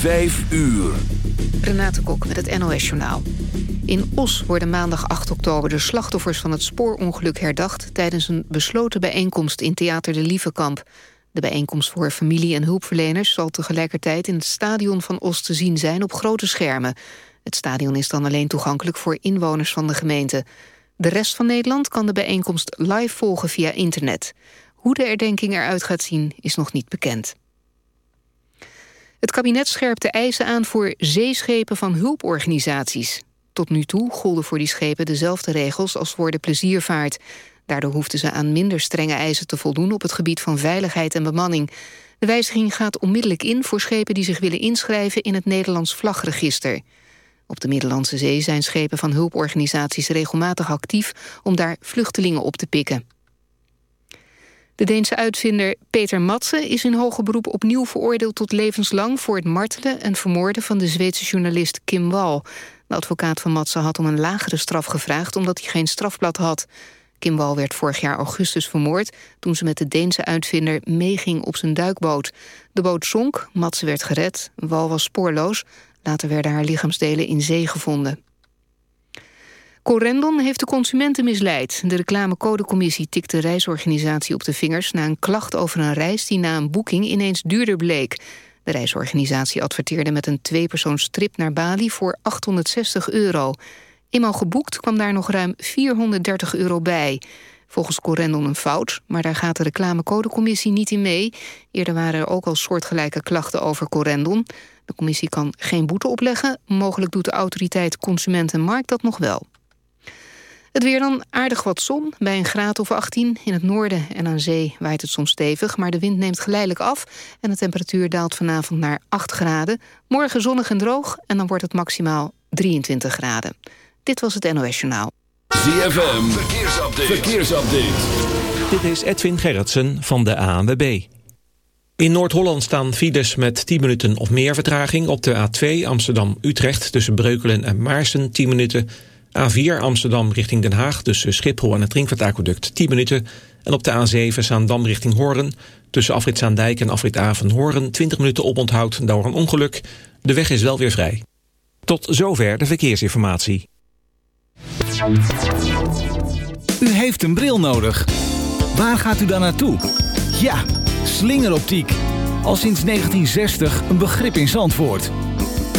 5 uur. Renate Kok met het NOS Journaal. In Os worden maandag 8 oktober de slachtoffers van het spoorongeluk herdacht... tijdens een besloten bijeenkomst in Theater de Lievekamp. De bijeenkomst voor familie- en hulpverleners... zal tegelijkertijd in het stadion van Os te zien zijn op grote schermen. Het stadion is dan alleen toegankelijk voor inwoners van de gemeente. De rest van Nederland kan de bijeenkomst live volgen via internet. Hoe de herdenking eruit gaat zien is nog niet bekend. Het kabinet scherpt de eisen aan voor zeeschepen van hulporganisaties. Tot nu toe golden voor die schepen dezelfde regels als voor de pleziervaart. Daardoor hoefden ze aan minder strenge eisen te voldoen... op het gebied van veiligheid en bemanning. De wijziging gaat onmiddellijk in voor schepen die zich willen inschrijven... in het Nederlands vlagregister. Op de Middellandse Zee zijn schepen van hulporganisaties regelmatig actief... om daar vluchtelingen op te pikken. De Deense uitvinder Peter Matse is in hoger beroep opnieuw veroordeeld tot levenslang voor het martelen en vermoorden van de Zweedse journalist Kim Wall. De advocaat van Matse had om een lagere straf gevraagd omdat hij geen strafblad had. Kim Wall werd vorig jaar augustus vermoord toen ze met de Deense uitvinder meeging op zijn duikboot. De boot zonk, Matse werd gered, Wall was spoorloos. Later werden haar lichaamsdelen in zee gevonden. Corendon heeft de consumenten misleid. De reclamecodecommissie tikte de reisorganisatie op de vingers... na een klacht over een reis die na een boeking ineens duurder bleek. De reisorganisatie adverteerde met een tweepersoonstrip naar Bali voor 860 euro. Eenmaal geboekt kwam daar nog ruim 430 euro bij. Volgens Corendon een fout, maar daar gaat de reclamecodecommissie niet in mee. Eerder waren er ook al soortgelijke klachten over Corendon. De commissie kan geen boete opleggen. Mogelijk doet de autoriteit Consument en Markt dat nog wel. Het weer dan aardig wat zon, bij een graad of 18. In het noorden en aan zee waait het soms stevig... maar de wind neemt geleidelijk af en de temperatuur daalt vanavond naar 8 graden. Morgen zonnig en droog en dan wordt het maximaal 23 graden. Dit was het NOS Journaal. ZFM, verkeersupdate. verkeersupdate. Dit is Edwin Gerritsen van de ANWB. In Noord-Holland staan files met 10 minuten of meer vertraging. Op de A2 Amsterdam-Utrecht tussen Breukelen en Maarsen 10 minuten... A4 Amsterdam richting Den Haag tussen Schiphol en het Ringvaartaqueduct 10 minuten. En op de A7 Zaandam richting Hoorn tussen Afrit Zaandijk en Afrit A van Hoorn 20 minuten oponthoud door een ongeluk. De weg is wel weer vrij. Tot zover de verkeersinformatie. U heeft een bril nodig. Waar gaat u dan naartoe? Ja, slingeroptiek. Al sinds 1960 een begrip in Zandvoort.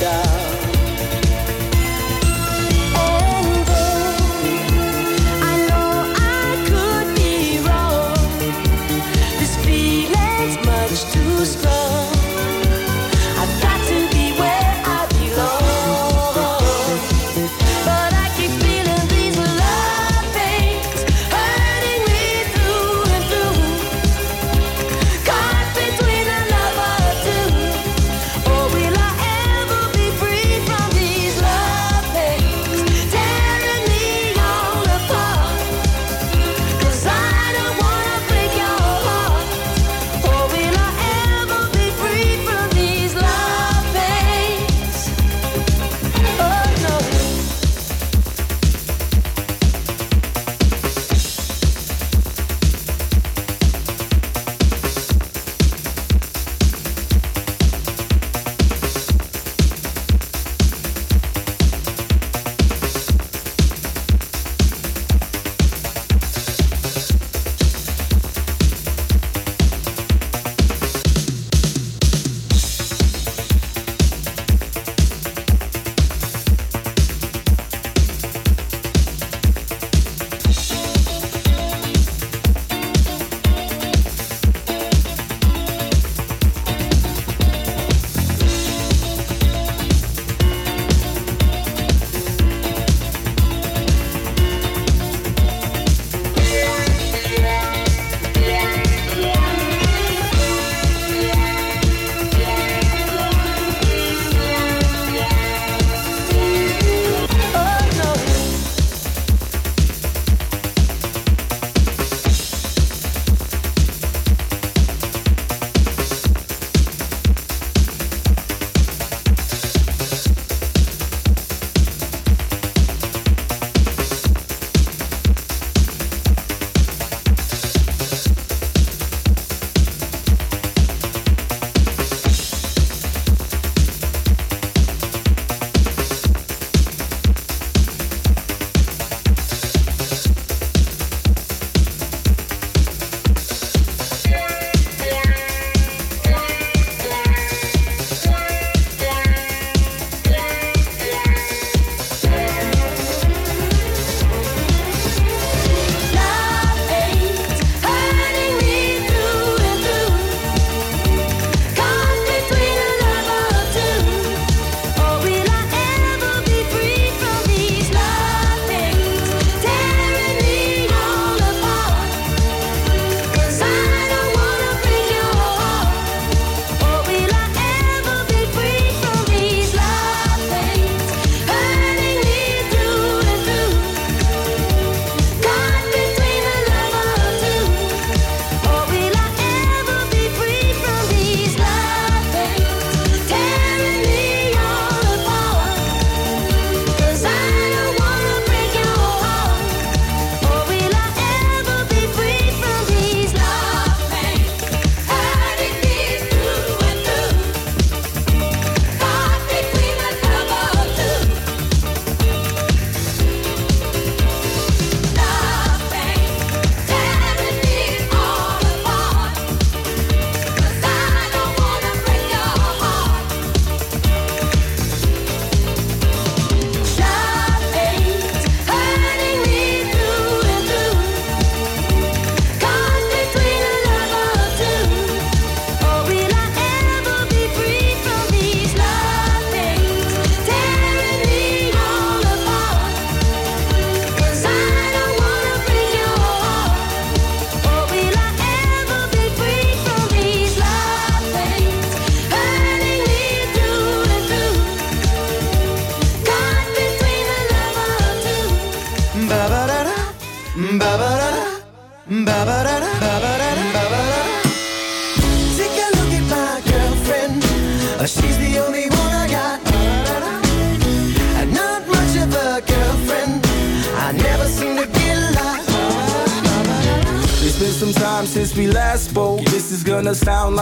upside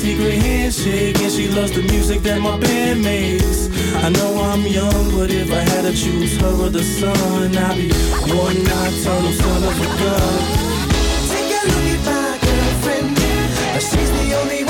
secret handshake, and she loves the music that my band makes. I know I'm young, but if I had to choose her or the sun, I'd be one nocturnal son of a gun. Take a look at my girlfriend. She's the only one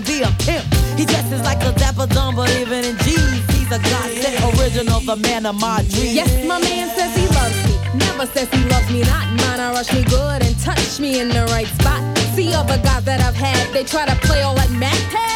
to be a pimp. He dresses like a dapper dumb, even in jeans, he's a godsend original, the man of my dreams. Yes, my man says he loves me. Never says he loves me not. Mine, I rush me good and touch me in the right spot. See other guys that I've had, they try to play all like Mac.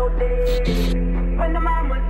your day. When the mama